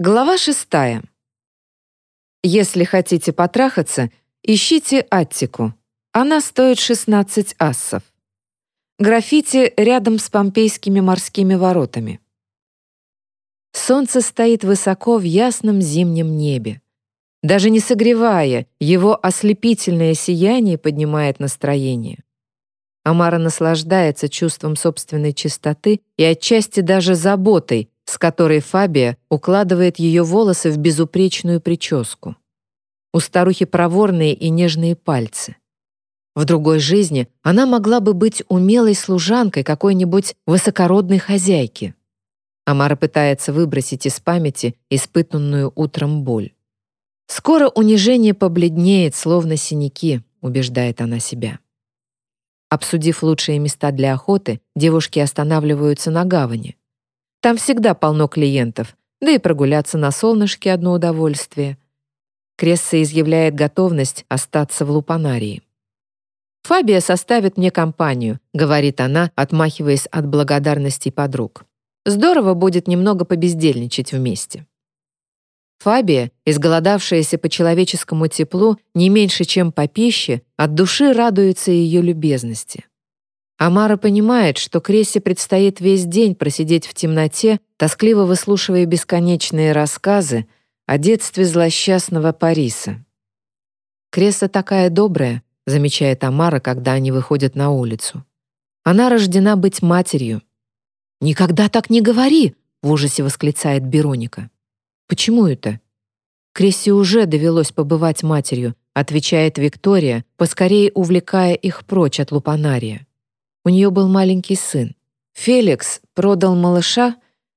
Глава шестая. Если хотите потрахаться, ищите Аттику. Она стоит 16 ассов. Граффити рядом с помпейскими морскими воротами. Солнце стоит высоко в ясном зимнем небе. Даже не согревая, его ослепительное сияние поднимает настроение. Амара наслаждается чувством собственной чистоты и отчасти даже заботой, с которой Фабия укладывает ее волосы в безупречную прическу. У старухи проворные и нежные пальцы. В другой жизни она могла бы быть умелой служанкой какой-нибудь высокородной хозяйки. Амара пытается выбросить из памяти испытанную утром боль. «Скоро унижение побледнеет, словно синяки», — убеждает она себя. Обсудив лучшие места для охоты, девушки останавливаются на гавани. Там всегда полно клиентов, да и прогуляться на солнышке — одно удовольствие. Кресса изъявляет готовность остаться в лупанарии. «Фабия составит мне компанию», — говорит она, отмахиваясь от благодарностей подруг. «Здорово будет немного побездельничать вместе». Фабия, изголодавшаяся по человеческому теплу не меньше, чем по пище, от души радуется ее любезности. Амара понимает, что Крессе предстоит весь день просидеть в темноте, тоскливо выслушивая бесконечные рассказы о детстве злосчастного Париса. «Кресса такая добрая», — замечает Амара, когда они выходят на улицу. «Она рождена быть матерью». «Никогда так не говори!» — в ужасе восклицает Бероника. «Почему это?» «Крессе уже довелось побывать матерью», отвечает Виктория, поскорее увлекая их прочь от лупанария. У нее был маленький сын. Феликс продал малыша,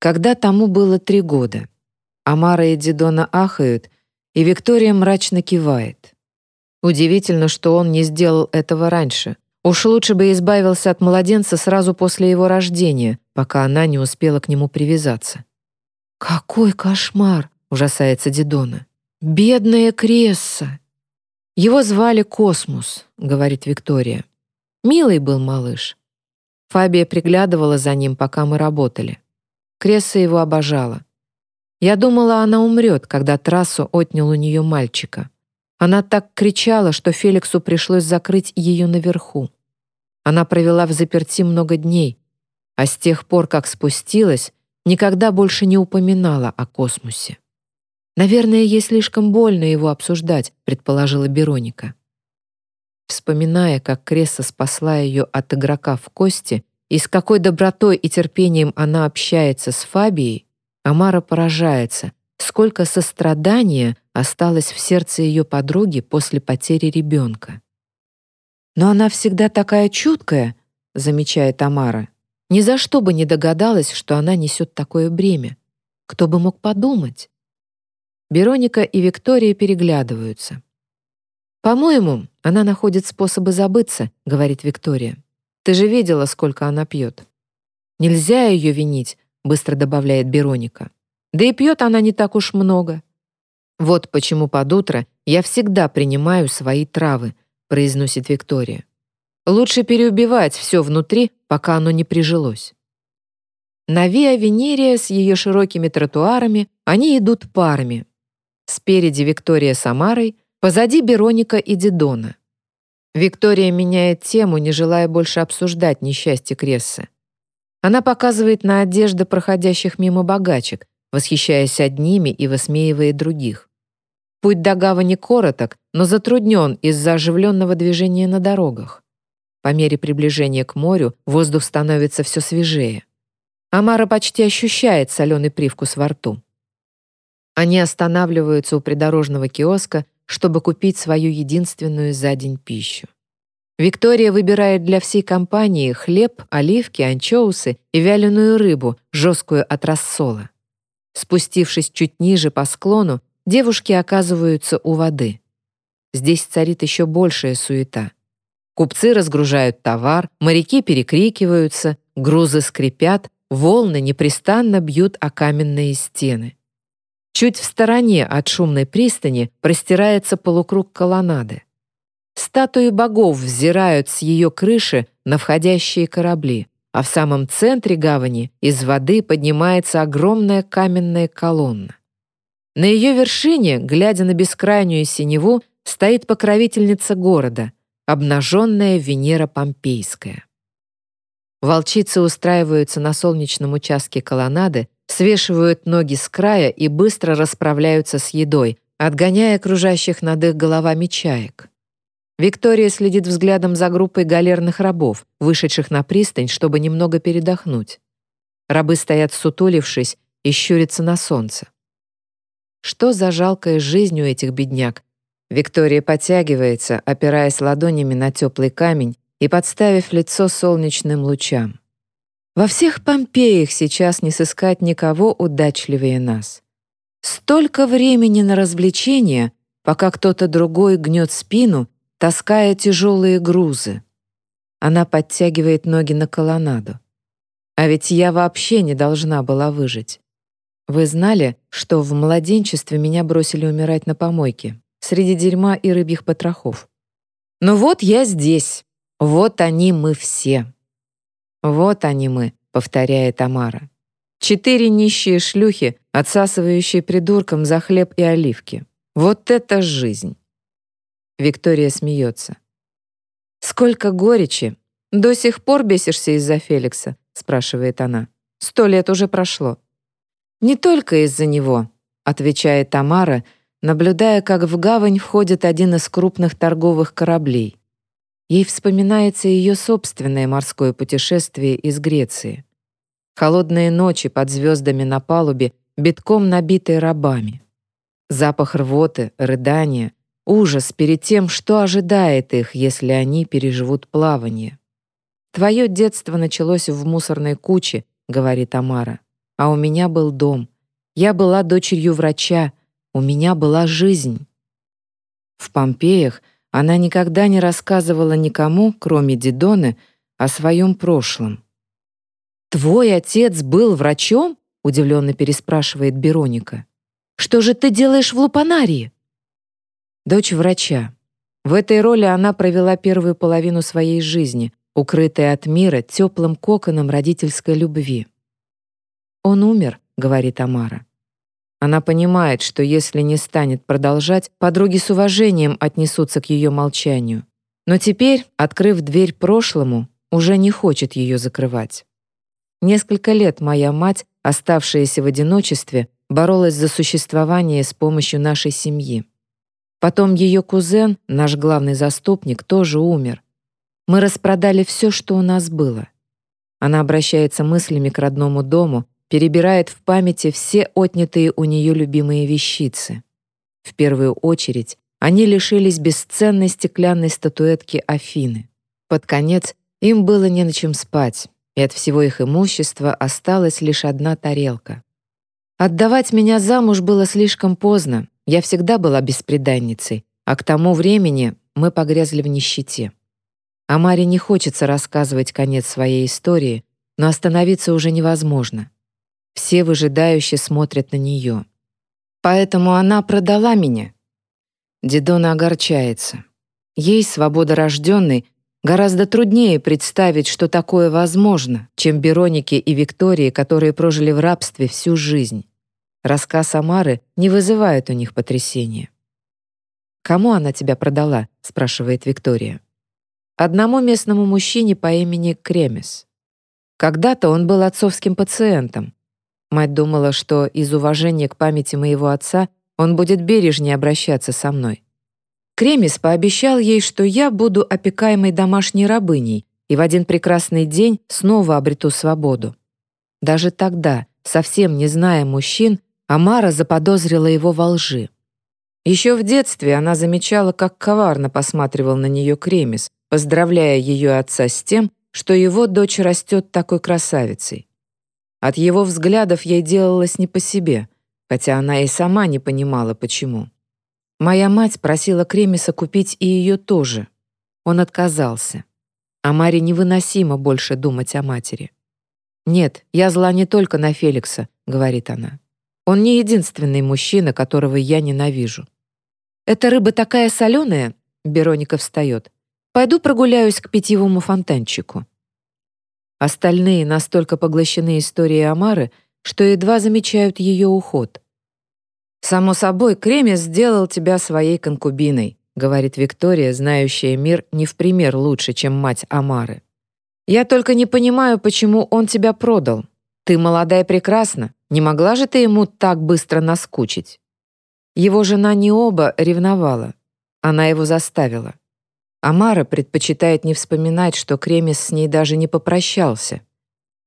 когда тому было три года. Амара и Дидона ахают, и Виктория мрачно кивает. Удивительно, что он не сделал этого раньше. Уж лучше бы избавился от младенца сразу после его рождения, пока она не успела к нему привязаться. «Какой кошмар!» — ужасается Дидона. «Бедная Кресса!» «Его звали Космос», — говорит Виктория. «Милый был малыш». Фабия приглядывала за ним, пока мы работали. Кресса его обожала. Я думала, она умрет, когда трассу отнял у нее мальчика. Она так кричала, что Феликсу пришлось закрыть ее наверху. Она провела в заперти много дней, а с тех пор, как спустилась, никогда больше не упоминала о космосе. «Наверное, ей слишком больно его обсуждать», — предположила Бероника. Вспоминая, как Кресса спасла ее от игрока в кости и с какой добротой и терпением она общается с Фабией, Амара поражается, сколько сострадания осталось в сердце ее подруги после потери ребенка. «Но она всегда такая чуткая», — замечает Амара. Ни за что бы не догадалась, что она несет такое бремя. Кто бы мог подумать? Вероника и Виктория переглядываются. «По-моему, она находит способы забыться», — говорит Виктория. «Ты же видела, сколько она пьет». «Нельзя ее винить», — быстро добавляет Вероника. «Да и пьет она не так уж много». «Вот почему под утро я всегда принимаю свои травы», — произносит Виктория. Лучше переубивать все внутри, пока оно не прижилось. На Виа Венерия с ее широкими тротуарами они идут парами. Спереди Виктория с Амарой, позади Бероника и Дидона. Виктория меняет тему, не желая больше обсуждать несчастье Крессы. Она показывает на одежды проходящих мимо богачек, восхищаясь одними и высмеивая других. Путь до гавани короток, но затруднен из-за оживленного движения на дорогах. По мере приближения к морю воздух становится все свежее. Амара почти ощущает соленый привкус во рту. Они останавливаются у придорожного киоска, чтобы купить свою единственную за день пищу. Виктория выбирает для всей компании хлеб, оливки, анчоусы и вяленую рыбу, жесткую от рассола. Спустившись чуть ниже по склону, девушки оказываются у воды. Здесь царит еще большая суета. Купцы разгружают товар, моряки перекрикиваются, грузы скрипят, волны непрестанно бьют о каменные стены. Чуть в стороне от шумной пристани простирается полукруг колоннады. Статуи богов взирают с ее крыши на входящие корабли, а в самом центре гавани из воды поднимается огромная каменная колонна. На ее вершине, глядя на бескрайнюю синеву, стоит покровительница города, обнаженная Венера Помпейская. Волчицы устраиваются на солнечном участке колоннады, свешивают ноги с края и быстро расправляются с едой, отгоняя окружающих над их головами чаек. Виктория следит взглядом за группой галерных рабов, вышедших на пристань, чтобы немного передохнуть. Рабы стоят сутулившись и щурятся на солнце. Что за жалкая жизнь у этих бедняк? Виктория подтягивается, опираясь ладонями на теплый камень и подставив лицо солнечным лучам. Во всех Помпеях сейчас не сыскать никого удачливее нас. Столько времени на развлечения, пока кто-то другой гнет спину, таская тяжелые грузы. Она подтягивает ноги на колоннаду. А ведь я вообще не должна была выжить. Вы знали, что в младенчестве меня бросили умирать на помойке, среди дерьма и рыбьих потрохов? Но вот я здесь. Вот они мы все. Вот они мы, повторяет Тамара. Четыре нищие шлюхи, отсасывающие придуркам за хлеб и оливки. Вот это жизнь. Виктория смеется. Сколько горечи. До сих пор бесишься из-за Феликса, спрашивает она. Сто лет уже прошло. «Не только из-за него», — отвечает Тамара, наблюдая, как в гавань входит один из крупных торговых кораблей. Ей вспоминается ее собственное морское путешествие из Греции. Холодные ночи под звездами на палубе, битком набитые рабами. Запах рвоты, рыдания, ужас перед тем, что ожидает их, если они переживут плавание. «Твое детство началось в мусорной куче», — говорит Тамара а у меня был дом. Я была дочерью врача, у меня была жизнь. В Помпеях она никогда не рассказывала никому, кроме Дидоны, о своем прошлом. «Твой отец был врачом?» — удивленно переспрашивает Бероника. «Что же ты делаешь в Лупанарии?» Дочь врача. В этой роли она провела первую половину своей жизни, укрытая от мира теплым коконом родительской любви. «Он умер», — говорит Амара. Она понимает, что если не станет продолжать, подруги с уважением отнесутся к ее молчанию. Но теперь, открыв дверь прошлому, уже не хочет ее закрывать. Несколько лет моя мать, оставшаяся в одиночестве, боролась за существование с помощью нашей семьи. Потом ее кузен, наш главный заступник, тоже умер. Мы распродали все, что у нас было. Она обращается мыслями к родному дому, перебирает в памяти все отнятые у нее любимые вещицы. В первую очередь они лишились бесценной стеклянной статуэтки Афины. Под конец им было не на чем спать, и от всего их имущества осталась лишь одна тарелка. Отдавать меня замуж было слишком поздно, я всегда была бесприданницей, а к тому времени мы погрязли в нищете. А Маре не хочется рассказывать конец своей истории, но остановиться уже невозможно. Все выжидающе смотрят на нее. Поэтому она продала меня. Дидона огорчается. Ей, свободорожденной, гораздо труднее представить, что такое возможно, чем Беронике и Виктории, которые прожили в рабстве всю жизнь. Рассказ Амары не вызывает у них потрясения. «Кому она тебя продала?» — спрашивает Виктория. «Одному местному мужчине по имени Кремес. Когда-то он был отцовским пациентом, Мать думала, что из уважения к памяти моего отца он будет бережнее обращаться со мной. Кремис пообещал ей, что я буду опекаемой домашней рабыней и в один прекрасный день снова обрету свободу. Даже тогда, совсем не зная мужчин, Амара заподозрила его во лжи. Еще в детстве она замечала, как коварно посматривал на нее Кремис, поздравляя ее отца с тем, что его дочь растет такой красавицей. От его взглядов ей делалось не по себе, хотя она и сама не понимала, почему. Моя мать просила Кремиса купить и ее тоже. Он отказался. А Маре невыносимо больше думать о матери. «Нет, я зла не только на Феликса», — говорит она. «Он не единственный мужчина, которого я ненавижу». «Эта рыба такая соленая», — Бероника встает. «Пойду прогуляюсь к питьевому фонтанчику». Остальные настолько поглощены историей Амары, что едва замечают ее уход. «Само собой, Кремес сделал тебя своей конкубиной», говорит Виктория, знающая мир не в пример лучше, чем мать Амары. «Я только не понимаю, почему он тебя продал. Ты молода и прекрасна. Не могла же ты ему так быстро наскучить?» Его жена не оба ревновала. Она его заставила. Амара предпочитает не вспоминать, что Кремес с ней даже не попрощался.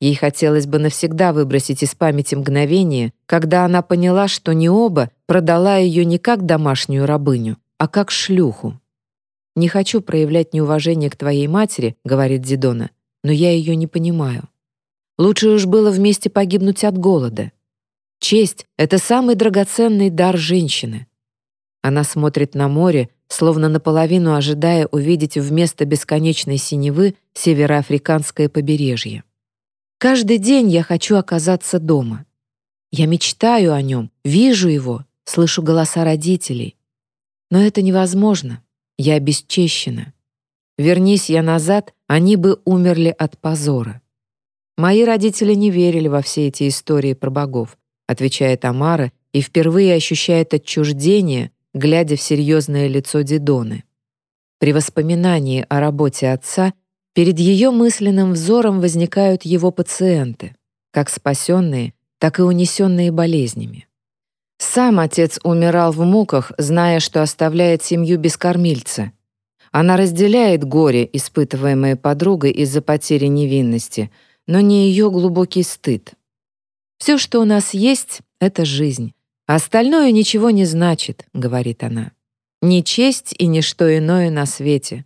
Ей хотелось бы навсегда выбросить из памяти мгновение, когда она поняла, что не оба продала ее не как домашнюю рабыню, а как шлюху. «Не хочу проявлять неуважение к твоей матери», — говорит Дидона, «но я ее не понимаю. Лучше уж было вместе погибнуть от голода. Честь — это самый драгоценный дар женщины». Она смотрит на море, словно наполовину ожидая увидеть вместо бесконечной синевы североафриканское побережье. Каждый день я хочу оказаться дома. Я мечтаю о нем, вижу его, слышу голоса родителей. Но это невозможно. Я обесчещена. Вернись я назад, они бы умерли от позора. Мои родители не верили во все эти истории про богов, отвечает Амара и впервые ощущает отчуждение, глядя в серьезное лицо Дидоны. При воспоминании о работе отца Перед ее мысленным взором возникают его пациенты, как спасенные, так и унесенные болезнями. Сам отец умирал в муках, зная, что оставляет семью без кормильца. Она разделяет горе, испытываемое подругой из-за потери невинности, но не ее глубокий стыд. «Все, что у нас есть, — это жизнь. Остальное ничего не значит», — говорит она. «Ни честь и ничто иное на свете.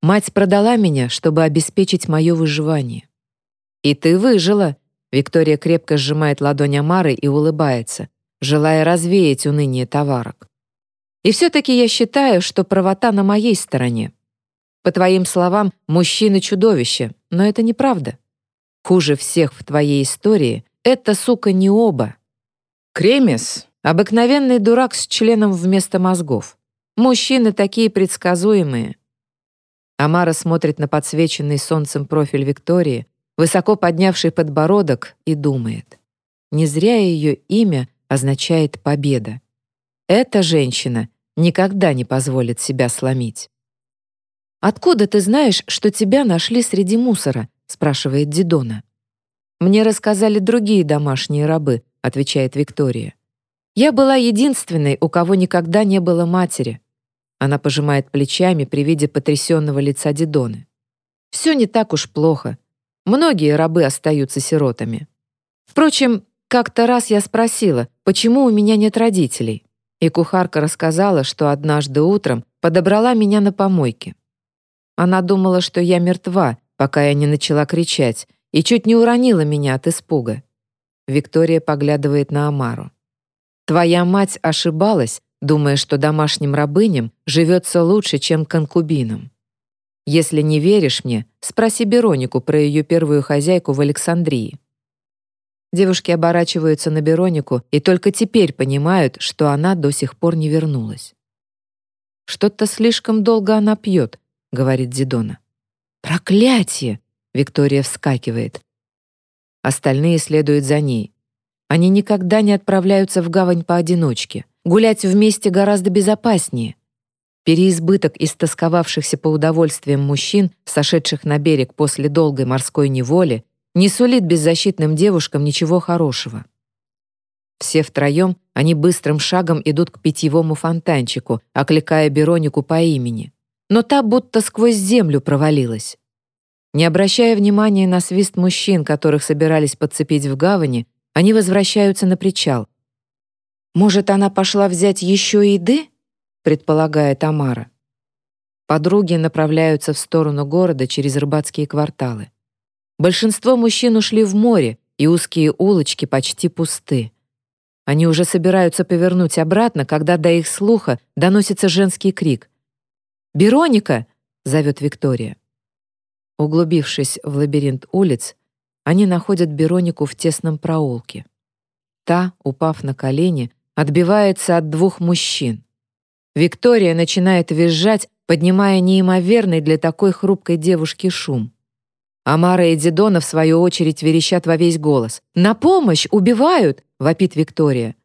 Мать продала меня, чтобы обеспечить мое выживание. И ты выжила. Виктория крепко сжимает ладонь Амары и улыбается, желая развеять уныние товарок. И все-таки я считаю, что правота на моей стороне. По твоим словам, мужчины чудовище, но это неправда. Хуже всех в твоей истории — это, сука, не оба. Кремес — обыкновенный дурак с членом вместо мозгов. Мужчины такие предсказуемые. Амара смотрит на подсвеченный солнцем профиль Виктории, высоко поднявший подбородок, и думает. Не зря ее имя означает «победа». Эта женщина никогда не позволит себя сломить. «Откуда ты знаешь, что тебя нашли среди мусора?» — спрашивает Дидона. «Мне рассказали другие домашние рабы», — отвечает Виктория. «Я была единственной, у кого никогда не было матери. Она пожимает плечами при виде потрясенного лица Дидоны. Все не так уж плохо. Многие рабы остаются сиротами. Впрочем, как-то раз я спросила, почему у меня нет родителей. И кухарка рассказала, что однажды утром подобрала меня на помойке. Она думала, что я мертва, пока я не начала кричать, и чуть не уронила меня от испуга. Виктория поглядывает на Амару. «Твоя мать ошибалась, думая, что домашним рабыням живется лучше, чем конкубинам. Если не веришь мне, спроси Беронику про ее первую хозяйку в Александрии. Девушки оборачиваются на Беронику и только теперь понимают, что она до сих пор не вернулась. «Что-то слишком долго она пьет», — говорит Зидона. «Проклятие!» — Виктория вскакивает. Остальные следуют за ней. Они никогда не отправляются в гавань поодиночке. Гулять вместе гораздо безопаснее. Переизбыток истосковавшихся по удовольствиям мужчин, сошедших на берег после долгой морской неволи, не сулит беззащитным девушкам ничего хорошего. Все втроем они быстрым шагом идут к питьевому фонтанчику, окликая Беронику по имени. Но та будто сквозь землю провалилась. Не обращая внимания на свист мужчин, которых собирались подцепить в гавани, они возвращаются на причал. «Может, она пошла взять еще еды?» — предполагает Тамара. Подруги направляются в сторону города через рыбацкие кварталы. Большинство мужчин ушли в море, и узкие улочки почти пусты. Они уже собираются повернуть обратно, когда до их слуха доносится женский крик. «Бероника!» — зовет Виктория. Углубившись в лабиринт улиц, они находят Беронику в тесном проулке. Та, упав на колени, отбивается от двух мужчин. Виктория начинает визжать, поднимая неимоверный для такой хрупкой девушки шум. Амара и Дидона, в свою очередь, верещат во весь голос. «На помощь! Убивают!» — вопит Виктория.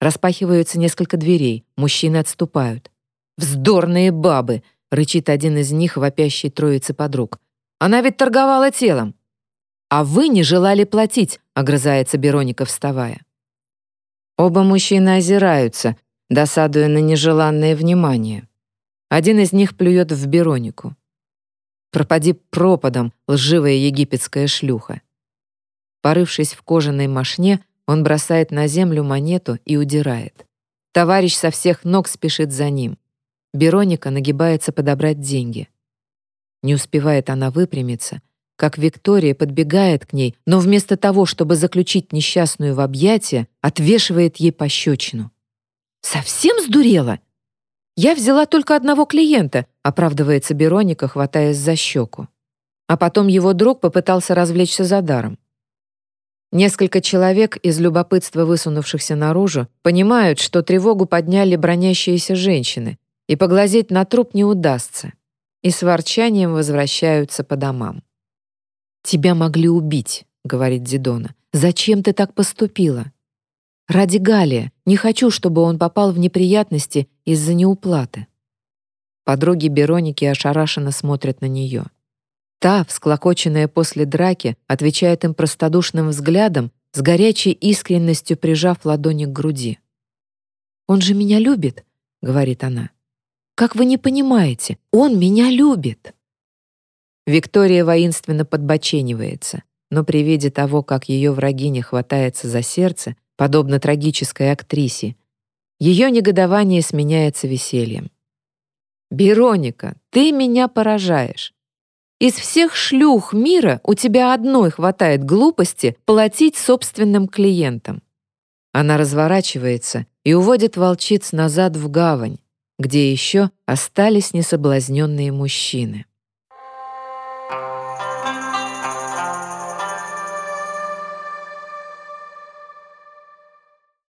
Распахиваются несколько дверей, мужчины отступают. «Вздорные бабы!» — рычит один из них, вопящий троицы подруг. «Она ведь торговала телом!» «А вы не желали платить!» — огрызается Бероника, вставая. Оба мужчины озираются, досадуя на нежеланное внимание. Один из них плюет в Беронику. «Пропади пропадом, лживая египетская шлюха!» Порывшись в кожаной мошне, он бросает на землю монету и удирает. Товарищ со всех ног спешит за ним. Бероника нагибается подобрать деньги. Не успевает она выпрямиться, как Виктория подбегает к ней, но вместо того, чтобы заключить несчастную в объятия, отвешивает ей пощечину. «Совсем сдурела?» «Я взяла только одного клиента», — оправдывается Бероника, хватаясь за щеку. А потом его друг попытался развлечься за даром. Несколько человек из любопытства высунувшихся наружу понимают, что тревогу подняли бронящиеся женщины, и поглазеть на труп не удастся, и с ворчанием возвращаются по домам. «Тебя могли убить», — говорит Дидона. «Зачем ты так поступила?» «Ради Галия. Не хочу, чтобы он попал в неприятности из-за неуплаты». Подруги Бероники ошарашенно смотрят на нее. Та, всклокоченная после драки, отвечает им простодушным взглядом, с горячей искренностью прижав ладони к груди. «Он же меня любит», — говорит она. «Как вы не понимаете, он меня любит». Виктория воинственно подбоченивается, но при виде того, как ее врагиня хватается за сердце, подобно трагической актрисе, ее негодование сменяется весельем. «Бероника, ты меня поражаешь. Из всех шлюх мира у тебя одной хватает глупости платить собственным клиентам. Она разворачивается и уводит волчиц назад в гавань, где еще остались несоблазненные мужчины.